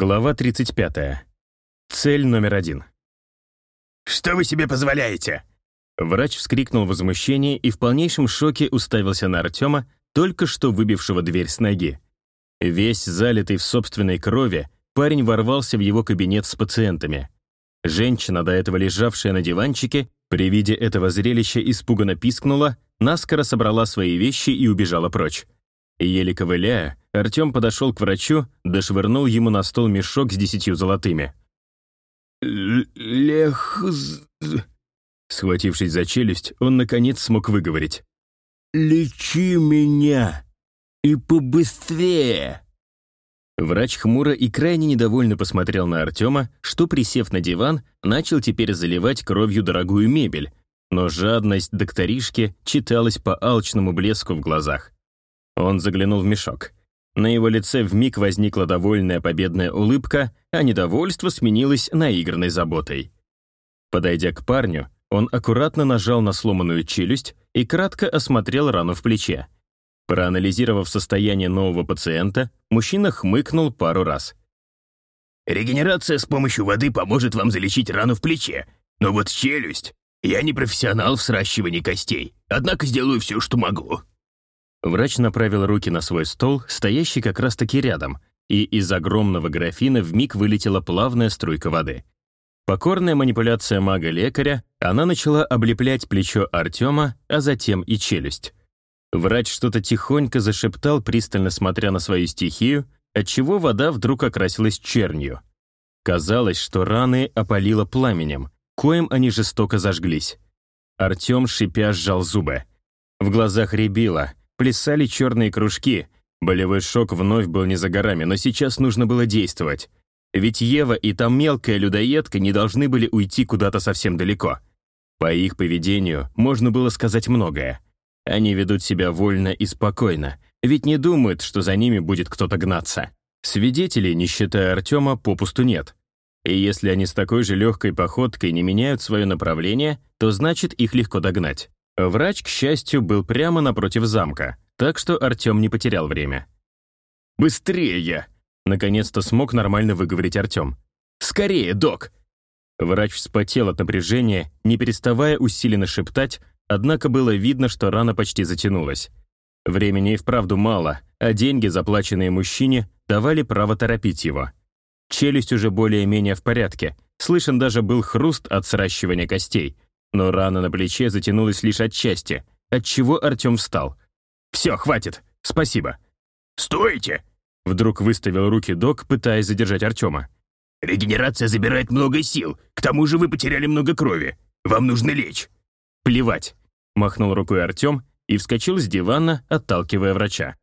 Глава 35. Цель номер один. «Что вы себе позволяете?» Врач вскрикнул в возмущении и в полнейшем шоке уставился на Артема, только что выбившего дверь с ноги. Весь залитый в собственной крови, парень ворвался в его кабинет с пациентами. Женщина, до этого лежавшая на диванчике, при виде этого зрелища испуганно пискнула, наскоро собрала свои вещи и убежала прочь. Еле ковыляя, Артем подошел к врачу, дошвырнул ему на стол мешок с десятью золотыми. «Лех...» Схватившись за челюсть, он, наконец, смог выговорить. «Лечи меня! И побыстрее!» Врач хмуро и крайне недовольно посмотрел на Артема, что, присев на диван, начал теперь заливать кровью дорогую мебель, но жадность докторишки читалась по алчному блеску в глазах. Он заглянул в мешок. На его лице вмиг возникла довольная победная улыбка, а недовольство сменилось наигранной заботой. Подойдя к парню, он аккуратно нажал на сломанную челюсть и кратко осмотрел рану в плече. Проанализировав состояние нового пациента, мужчина хмыкнул пару раз. «Регенерация с помощью воды поможет вам залечить рану в плече, но вот челюсть... Я не профессионал в сращивании костей, однако сделаю все, что могу». Врач направил руки на свой стол, стоящий как раз-таки рядом, и из огромного графина вмиг вылетела плавная струйка воды. Покорная манипуляция мага-лекаря, она начала облеплять плечо Артема, а затем и челюсть. Врач что-то тихонько зашептал, пристально смотря на свою стихию, отчего вода вдруг окрасилась чернью. Казалось, что раны опалило пламенем, коим они жестоко зажглись. Артем, шипя, сжал зубы. В глазах рябило, Плясали черные кружки. Болевой шок вновь был не за горами, но сейчас нужно было действовать. Ведь Ева и там мелкая людоедка не должны были уйти куда-то совсем далеко. По их поведению можно было сказать многое. Они ведут себя вольно и спокойно, ведь не думают, что за ними будет кто-то гнаться. Свидетелей, не считая Артема, попусту нет. И если они с такой же легкой походкой не меняют свое направление, то значит их легко догнать. Врач, к счастью, был прямо напротив замка, так что Артем не потерял время. «Быстрее!» — наконец-то смог нормально выговорить Артем. «Скорее, док!» Врач вспотел от напряжения, не переставая усиленно шептать, однако было видно, что рана почти затянулась. Времени и вправду мало, а деньги, заплаченные мужчине, давали право торопить его. Челюсть уже более-менее в порядке, слышен даже был хруст от сращивания костей — но рана на плече затянулась лишь отчасти, отчего Артем встал. «Все, хватит, спасибо». «Стойте!» Вдруг выставил руки док, пытаясь задержать Артема. «Регенерация забирает много сил, к тому же вы потеряли много крови. Вам нужно лечь». «Плевать», — махнул рукой Артем и вскочил с дивана, отталкивая врача.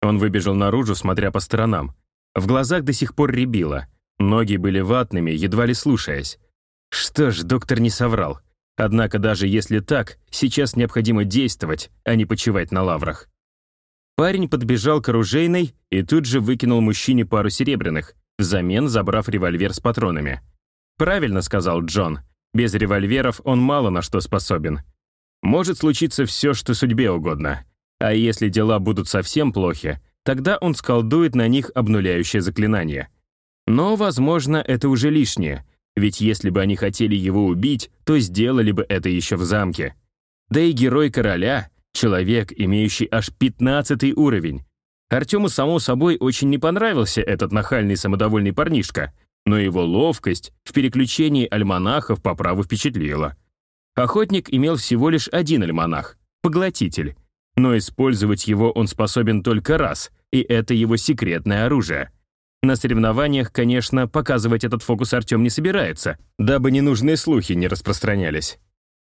Он выбежал наружу, смотря по сторонам. В глазах до сих пор рябило. Ноги были ватными, едва ли слушаясь. Что ж, доктор не соврал. Однако даже если так, сейчас необходимо действовать, а не почивать на лаврах. Парень подбежал к оружейной и тут же выкинул мужчине пару серебряных, взамен забрав револьвер с патронами. «Правильно», — сказал Джон. «Без револьверов он мало на что способен. Может случиться все, что судьбе угодно. А если дела будут совсем плохи, тогда он сколдует на них обнуляющее заклинание. Но, возможно, это уже лишнее, ведь если бы они хотели его убить, то сделали бы это еще в замке. Да и герой короля — человек, имеющий аж 15 уровень. Артему, само собой, очень не понравился этот нахальный самодовольный парнишка, но его ловкость в переключении альманахов по праву впечатлила. Охотник имел всего лишь один альманах — поглотитель, но использовать его он способен только раз, и это его секретное оружие — на соревнованиях, конечно, показывать этот фокус Артем не собирается, дабы ненужные слухи не распространялись.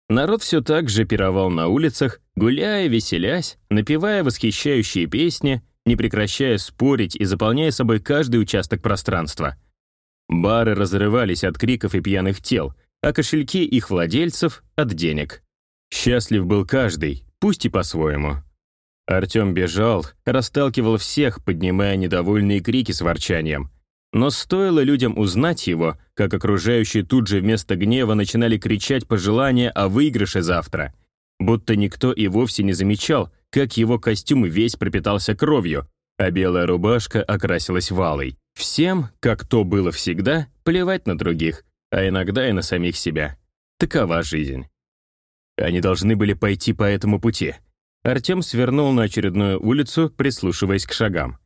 Народ все так же пировал на улицах, гуляя, веселясь, напевая восхищающие песни, не прекращая спорить и заполняя собой каждый участок пространства. Бары разрывались от криков и пьяных тел, а кошельки их владельцев — от денег. Счастлив был каждый, пусть и по-своему. Артем бежал, расталкивал всех, поднимая недовольные крики с ворчанием. Но стоило людям узнать его, как окружающие тут же вместо гнева начинали кричать пожелания о выигрыше завтра. Будто никто и вовсе не замечал, как его костюм весь пропитался кровью, а белая рубашка окрасилась валой. Всем, как то было всегда, плевать на других, а иногда и на самих себя. Такова жизнь. Они должны были пойти по этому пути. Артем свернул на очередную улицу, прислушиваясь к шагам.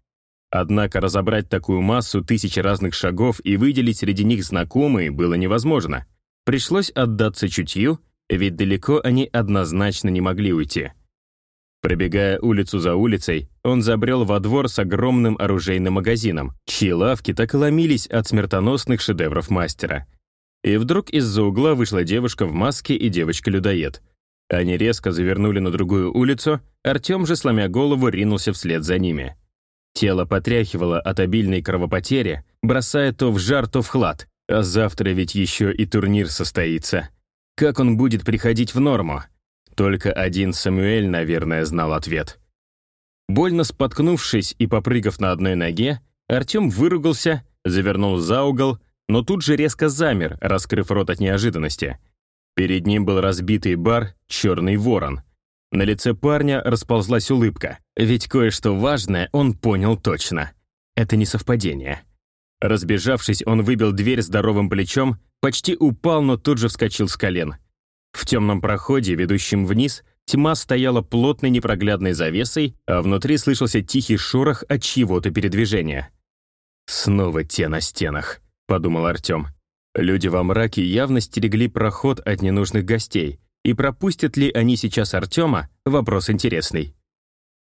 Однако разобрать такую массу тысяч разных шагов и выделить среди них знакомые было невозможно. Пришлось отдаться чутью, ведь далеко они однозначно не могли уйти. Пробегая улицу за улицей, он забрел во двор с огромным оружейным магазином, чьи лавки так ломились от смертоносных шедевров мастера. И вдруг из-за угла вышла девушка в маске и девочка-людоед. Они резко завернули на другую улицу, Артем же, сломя голову, ринулся вслед за ними. Тело потряхивало от обильной кровопотери, бросая то в жар, то в хлад. А завтра ведь еще и турнир состоится. Как он будет приходить в норму? Только один Самуэль, наверное, знал ответ. Больно споткнувшись и попрыгав на одной ноге, Артем выругался, завернул за угол, но тут же резко замер, раскрыв рот от неожиданности. Перед ним был разбитый бар «Черный ворон». На лице парня расползлась улыбка, ведь кое-что важное он понял точно. Это не совпадение. Разбежавшись, он выбил дверь здоровым плечом, почти упал, но тут же вскочил с колен. В темном проходе, ведущем вниз, тьма стояла плотной непроглядной завесой, а внутри слышался тихий шорох от чьего-то передвижения. «Снова те на стенах», — подумал Артем. Люди во мраке явно стерегли проход от ненужных гостей, и пропустят ли они сейчас Артема — вопрос интересный.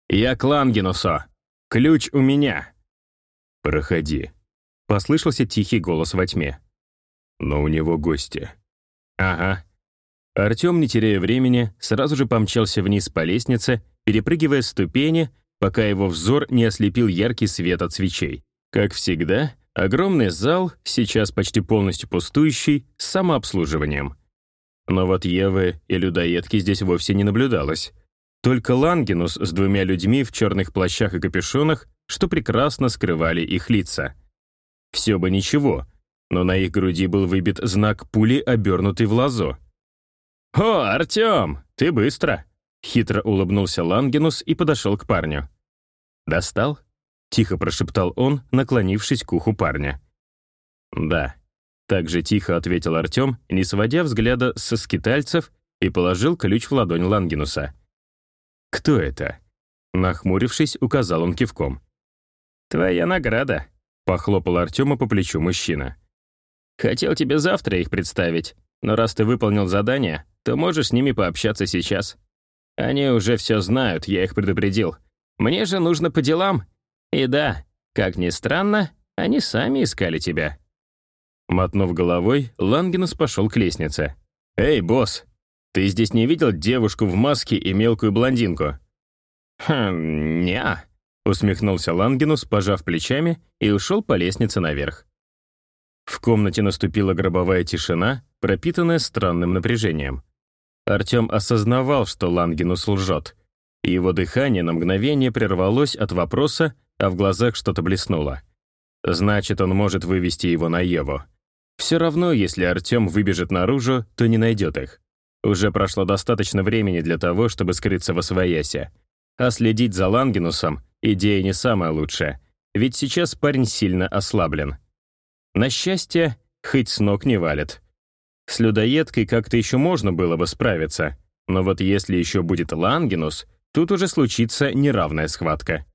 «Я к. Ключ у меня». «Проходи», — послышался тихий голос во тьме. «Но у него гости». «Ага». Артем, не теряя времени, сразу же помчался вниз по лестнице, перепрыгивая ступени, пока его взор не ослепил яркий свет от свечей. Как всегда, огромный зал, сейчас почти полностью пустующий, с самообслуживанием. Но вот Евы и людоедки здесь вовсе не наблюдалось. Только Лангенус с двумя людьми в черных плащах и капюшонах, что прекрасно скрывали их лица. Все бы ничего, но на их груди был выбит знак пули, обернутый в лазо. «О, Артем, ты быстро!» Хитро улыбнулся Лангенус и подошел к парню. «Достал?» — тихо прошептал он, наклонившись к уху парня. «Да», так же тихо ответил Артем, не сводя взгляда со скитальцев, и положил ключ в ладонь Лангинуса. «Кто это?» Нахмурившись, указал он кивком. «Твоя награда», — похлопал Артема по плечу мужчина. «Хотел тебе завтра их представить, но раз ты выполнил задание, то можешь с ними пообщаться сейчас. Они уже все знают, я их предупредил. Мне же нужно по делам. И да, как ни странно, они сами искали тебя». Мотнув головой, Лангенус пошел к лестнице. «Эй, босс, ты здесь не видел девушку в маске и мелкую блондинку?» «Хм, не усмехнулся Лангенус, пожав плечами, и ушел по лестнице наверх. В комнате наступила гробовая тишина, пропитанная странным напряжением. Артем осознавал, что Лангенус лжет. Его дыхание на мгновение прервалось от вопроса, а в глазах что-то блеснуло. Значит, он может вывести его на Еву. Все равно, если Артем выбежит наружу, то не найдет их. Уже прошло достаточно времени для того, чтобы скрыться во своясе. А следить за Лангенусом — идея не самая лучшая, ведь сейчас парень сильно ослаблен. На счастье, хоть с ног не валит. С людоедкой как-то еще можно было бы справиться, но вот если еще будет Лангенус, тут уже случится неравная схватка.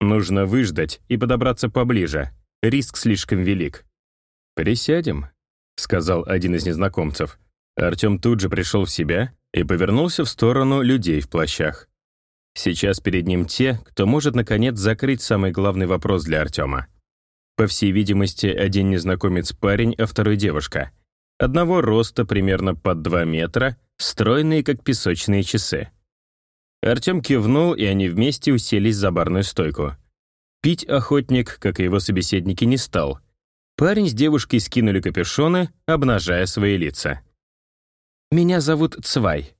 Нужно выждать и подобраться поближе, риск слишком велик. «Присядем», — сказал один из незнакомцев. Артем тут же пришел в себя и повернулся в сторону людей в плащах. Сейчас перед ним те, кто может, наконец, закрыть самый главный вопрос для Артема. По всей видимости, один незнакомец-парень, а второй девушка. Одного роста, примерно под 2 метра, стройные, как песочные часы. Артем кивнул, и они вместе уселись за барную стойку. Пить охотник, как и его собеседники, не стал — Парень с девушкой скинули капюшоны, обнажая свои лица. «Меня зовут Цвай».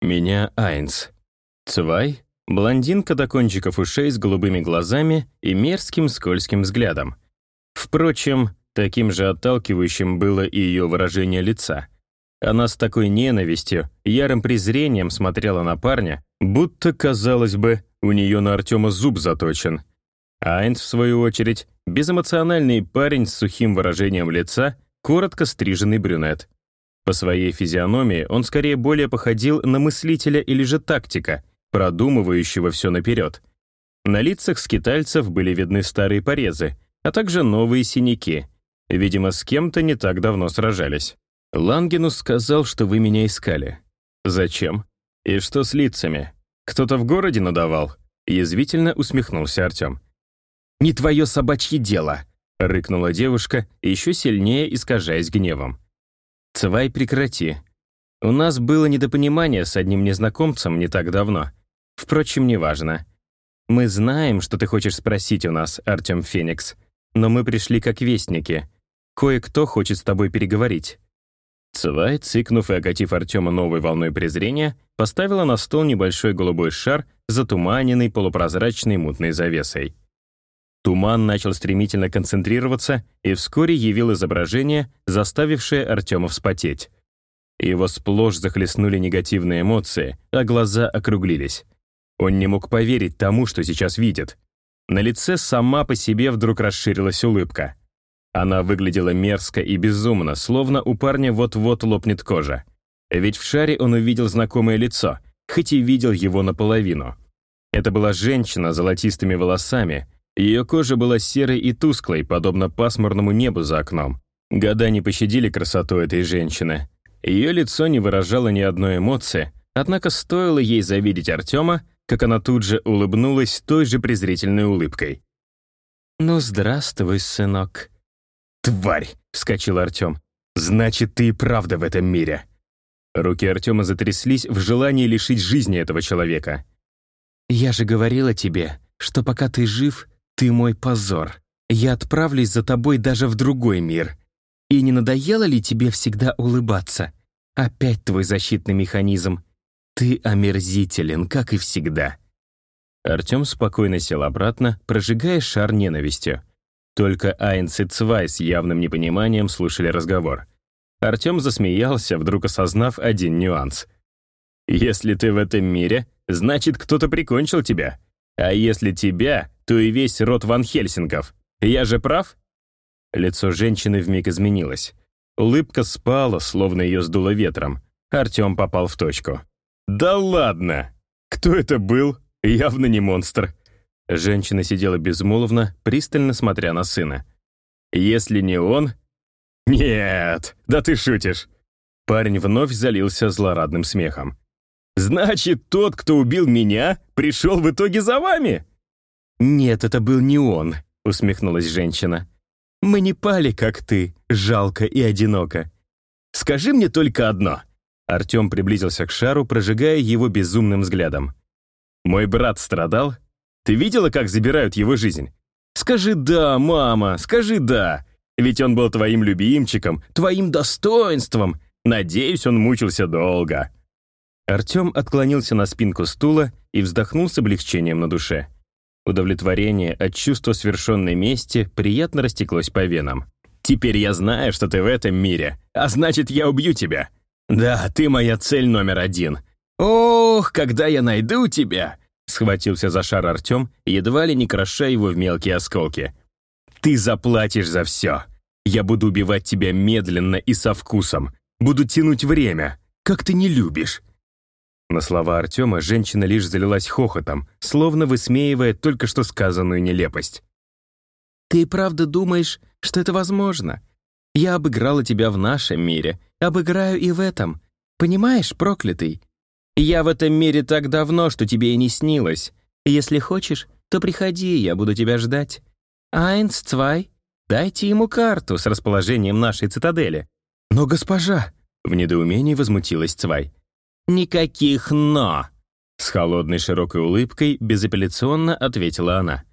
«Меня Айнс». Цвай — блондинка до кончиков ушей с голубыми глазами и мерзким скользким взглядом. Впрочем, таким же отталкивающим было и ее выражение лица. Она с такой ненавистью, ярым презрением смотрела на парня, будто, казалось бы, у нее на Артема зуб заточен. Айнс, в свою очередь, безэмоциональный парень с сухим выражением лица, коротко стриженный брюнет. По своей физиономии он скорее более походил на мыслителя или же тактика, продумывающего все наперед. На лицах скитальцев были видны старые порезы, а также новые синяки. Видимо, с кем-то не так давно сражались. Лангенус сказал, что вы меня искали. Зачем? И что с лицами? Кто-то в городе надавал? Язвительно усмехнулся Артем. «Не твое собачье дело!» — рыкнула девушка, еще сильнее искажаясь гневом. «Цвай, прекрати. У нас было недопонимание с одним незнакомцем не так давно. Впрочем, неважно. Мы знаем, что ты хочешь спросить у нас, Артем Феникс, но мы пришли как вестники. Кое-кто хочет с тобой переговорить». Цвай, цыкнув и окатив Артема новой волной презрения, поставила на стол небольшой голубой шар, затуманенный полупрозрачной мутной завесой. Туман начал стремительно концентрироваться и вскоре явил изображение, заставившее Артема вспотеть. Его сплошь захлестнули негативные эмоции, а глаза округлились. Он не мог поверить тому, что сейчас видит. На лице сама по себе вдруг расширилась улыбка. Она выглядела мерзко и безумно, словно у парня вот-вот лопнет кожа. Ведь в шаре он увидел знакомое лицо, хоть и видел его наполовину. Это была женщина с золотистыми волосами, ее кожа была серой и тусклой, подобно пасмурному небу за окном. Года не пощадили красоту этой женщины. Ее лицо не выражало ни одной эмоции, однако стоило ей завидеть Артема, как она тут же улыбнулась той же презрительной улыбкой. «Ну, здравствуй, сынок». «Тварь!» — вскочил Артем. «Значит, ты и правда в этом мире». Руки Артема затряслись в желании лишить жизни этого человека. «Я же говорила тебе, что пока ты жив, ты мой позор. Я отправлюсь за тобой даже в другой мир. И не надоело ли тебе всегда улыбаться? Опять твой защитный механизм. Ты омерзителен, как и всегда». Артем спокойно сел обратно, прожигая шар ненавистью. Только Айнс и Цвай с явным непониманием слушали разговор. Артем засмеялся, вдруг осознав один нюанс. «Если ты в этом мире, значит, кто-то прикончил тебя. А если тебя, то и весь род Ван Хельсингов. Я же прав?» Лицо женщины вмиг изменилось. Улыбка спала, словно ее сдуло ветром. Артем попал в точку. «Да ладно! Кто это был? Явно не монстр». Женщина сидела безмолвно, пристально смотря на сына. «Если не он...» «Нет, да ты шутишь!» Парень вновь залился злорадным смехом. «Значит, тот, кто убил меня, пришел в итоге за вами?» «Нет, это был не он», — усмехнулась женщина. «Мы не пали, как ты, жалко и одиноко. Скажи мне только одно». Артем приблизился к шару, прожигая его безумным взглядом. «Мой брат страдал? Ты видела, как забирают его жизнь? Скажи «да», мама, скажи «да». Ведь он был твоим любимчиком, твоим достоинством. Надеюсь, он мучился долго». Артем отклонился на спинку стула и вздохнул с облегчением на душе. Удовлетворение от чувства свершенной мести приятно растеклось по венам. «Теперь я знаю, что ты в этом мире, а значит, я убью тебя. Да, ты моя цель номер один. Ох, когда я найду тебя!» Схватился за шар Артем, едва ли не кроша его в мелкие осколки. «Ты заплатишь за все. Я буду убивать тебя медленно и со вкусом. Буду тянуть время, как ты не любишь. На слова Артема женщина лишь залилась хохотом, словно высмеивая только что сказанную нелепость. «Ты правда думаешь, что это возможно? Я обыграла тебя в нашем мире, обыграю и в этом. Понимаешь, проклятый? Я в этом мире так давно, что тебе и не снилось. Если хочешь, то приходи, я буду тебя ждать. Айнс, Цвай, дайте ему карту с расположением нашей цитадели». «Но госпожа!» — в недоумении возмутилась Цвай. «Никаких «но», — с холодной широкой улыбкой безапелляционно ответила она.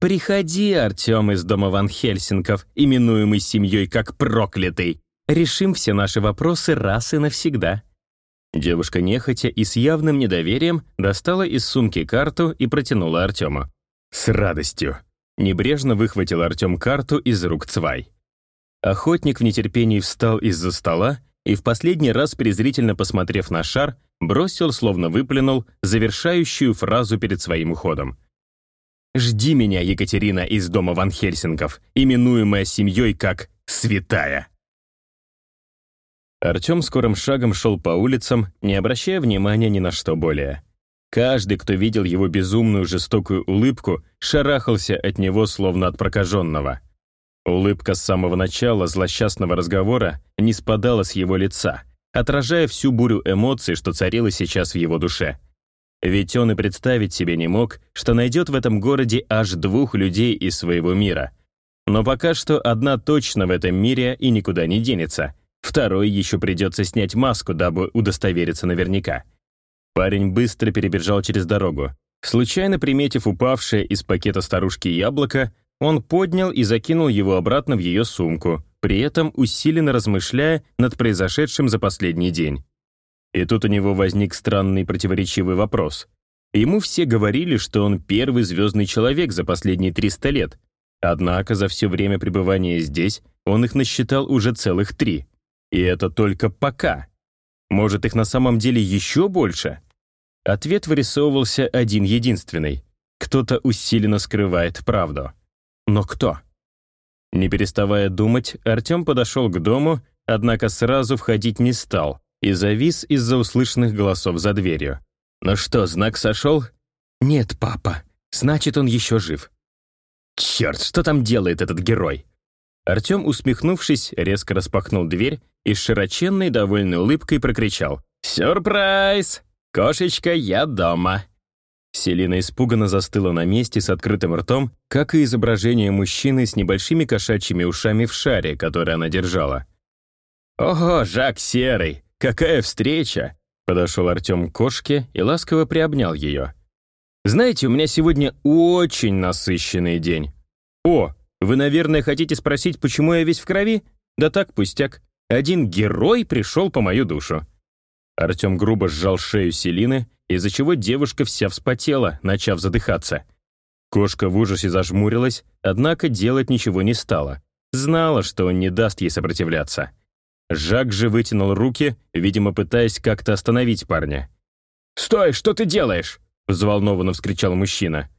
«Приходи, Артем из дома Ван Хельсинков, именуемый семьей как проклятый. Решим все наши вопросы раз и навсегда». Девушка нехотя и с явным недоверием достала из сумки карту и протянула Артему. «С радостью!» Небрежно выхватил Артем карту из рук Цвай. Охотник в нетерпении встал из-за стола и в последний раз, презрительно посмотрев на шар, бросил, словно выплюнул, завершающую фразу перед своим уходом. Жди меня, Екатерина, из дома Ван Хельсингов, именуемая семьей как «святая». Артем скорым шагом шел по улицам, не обращая внимания ни на что более. Каждый, кто видел его безумную жестокую улыбку, шарахался от него, словно от прокаженного. Улыбка с самого начала злосчастного разговора не спадала с его лица, отражая всю бурю эмоций, что царила сейчас в его душе. Ведь он и представить себе не мог, что найдет в этом городе аж двух людей из своего мира. Но пока что одна точно в этом мире и никуда не денется — Второй еще придется снять маску, дабы удостовериться наверняка. Парень быстро перебежал через дорогу. Случайно приметив упавшее из пакета старушки яблоко, он поднял и закинул его обратно в ее сумку, при этом усиленно размышляя над произошедшим за последний день. И тут у него возник странный противоречивый вопрос. Ему все говорили, что он первый звездный человек за последние 300 лет. Однако за все время пребывания здесь он их насчитал уже целых три. И это только пока. Может, их на самом деле еще больше? Ответ вырисовывался один-единственный. Кто-то усиленно скрывает правду. Но кто? Не переставая думать, Артем подошел к дому, однако сразу входить не стал и завис из-за услышанных голосов за дверью. «Ну что, знак сошел?» «Нет, папа. Значит, он еще жив». «Черт, что там делает этот герой?» Артем, усмехнувшись, резко распахнул дверь и с широченной довольной улыбкой прокричал «Сюрприз! Кошечка, я дома!» Селина испуганно застыла на месте с открытым ртом, как и изображение мужчины с небольшими кошачьими ушами в шаре, который она держала. «Ого, Жак Серый! Какая встреча!» Подошел Артем к кошке и ласково приобнял ее. «Знаете, у меня сегодня очень насыщенный день. О, вы, наверное, хотите спросить, почему я весь в крови? Да так, пустяк. Один герой пришел по мою душу». Артем грубо сжал шею Селины, из-за чего девушка вся вспотела, начав задыхаться. Кошка в ужасе зажмурилась, однако делать ничего не стала. Знала, что он не даст ей сопротивляться. Жак же вытянул руки, видимо, пытаясь как-то остановить парня. «Стой, что ты делаешь?» — взволнованно вскричал мужчина.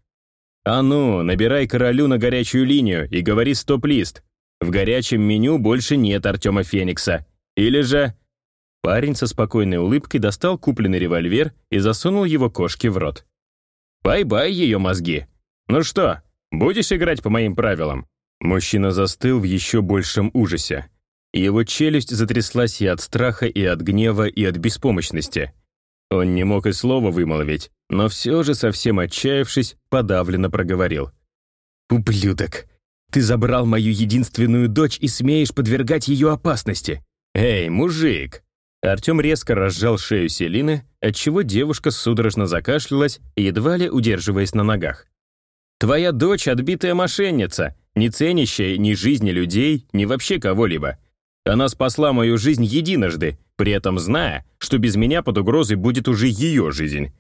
«А ну, набирай королю на горячую линию и говори стоп-лист. В горячем меню больше нет Артема Феникса. Или же...» Парень со спокойной улыбкой достал купленный револьвер и засунул его кошке в рот. «Bye-bye, ее мозги. Ну что, будешь играть по моим правилам?» Мужчина застыл в еще большем ужасе. Его челюсть затряслась и от страха, и от гнева, и от беспомощности. Он не мог и слова вымолвить, но все же, совсем отчаявшись, подавленно проговорил. «Ублюдок! Ты забрал мою единственную дочь и смеешь подвергать ее опасности! Эй, мужик!» Артем резко разжал шею Селины, отчего девушка судорожно закашлялась, едва ли удерживаясь на ногах. «Твоя дочь — отбитая мошенница, не ценящая ни жизни людей, ни вообще кого-либо. Она спасла мою жизнь единожды, при этом зная, что без меня под угрозой будет уже ее жизнь.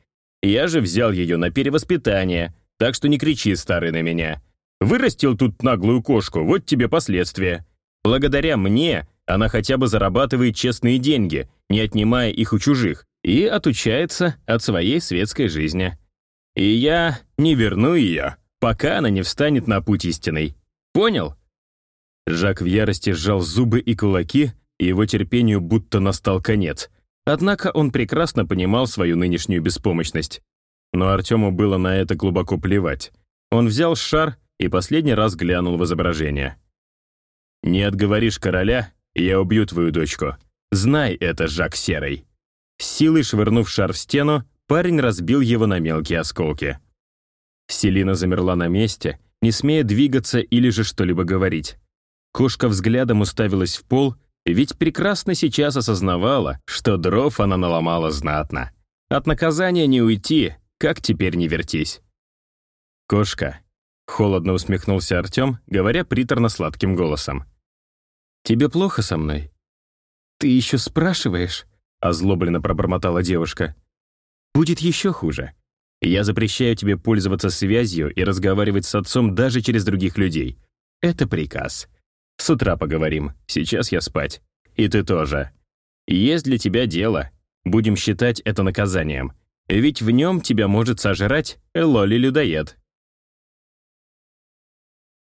Я же взял ее на перевоспитание, так что не кричи, старый, на меня. Вырастил тут наглую кошку, вот тебе последствия. Благодаря мне она хотя бы зарабатывает честные деньги, не отнимая их у чужих, и отучается от своей светской жизни. И я не верну ее, пока она не встанет на путь истинный. Понял? Жак в ярости сжал зубы и кулаки, и его терпению будто настал конец. Однако он прекрасно понимал свою нынешнюю беспомощность. Но Артему было на это глубоко плевать. Он взял шар и последний раз глянул в изображение. «Не отговоришь короля, я убью твою дочку. Знай это, Жак Серый». Силой швырнув шар в стену, парень разбил его на мелкие осколки. Селина замерла на месте, не смея двигаться или же что-либо говорить. Кошка взглядом уставилась в пол, ведь прекрасно сейчас осознавала, что дров она наломала знатно. От наказания не уйти, как теперь не вертись. «Кошка», — холодно усмехнулся Артем, говоря приторно-сладким голосом. «Тебе плохо со мной?» «Ты еще спрашиваешь?» — озлобленно пробормотала девушка. «Будет еще хуже. Я запрещаю тебе пользоваться связью и разговаривать с отцом даже через других людей. Это приказ. С утра поговорим. Сейчас я спать. И ты тоже. Есть для тебя дело. Будем считать это наказанием. Ведь в нем тебя может сожрать Элоли-людоед.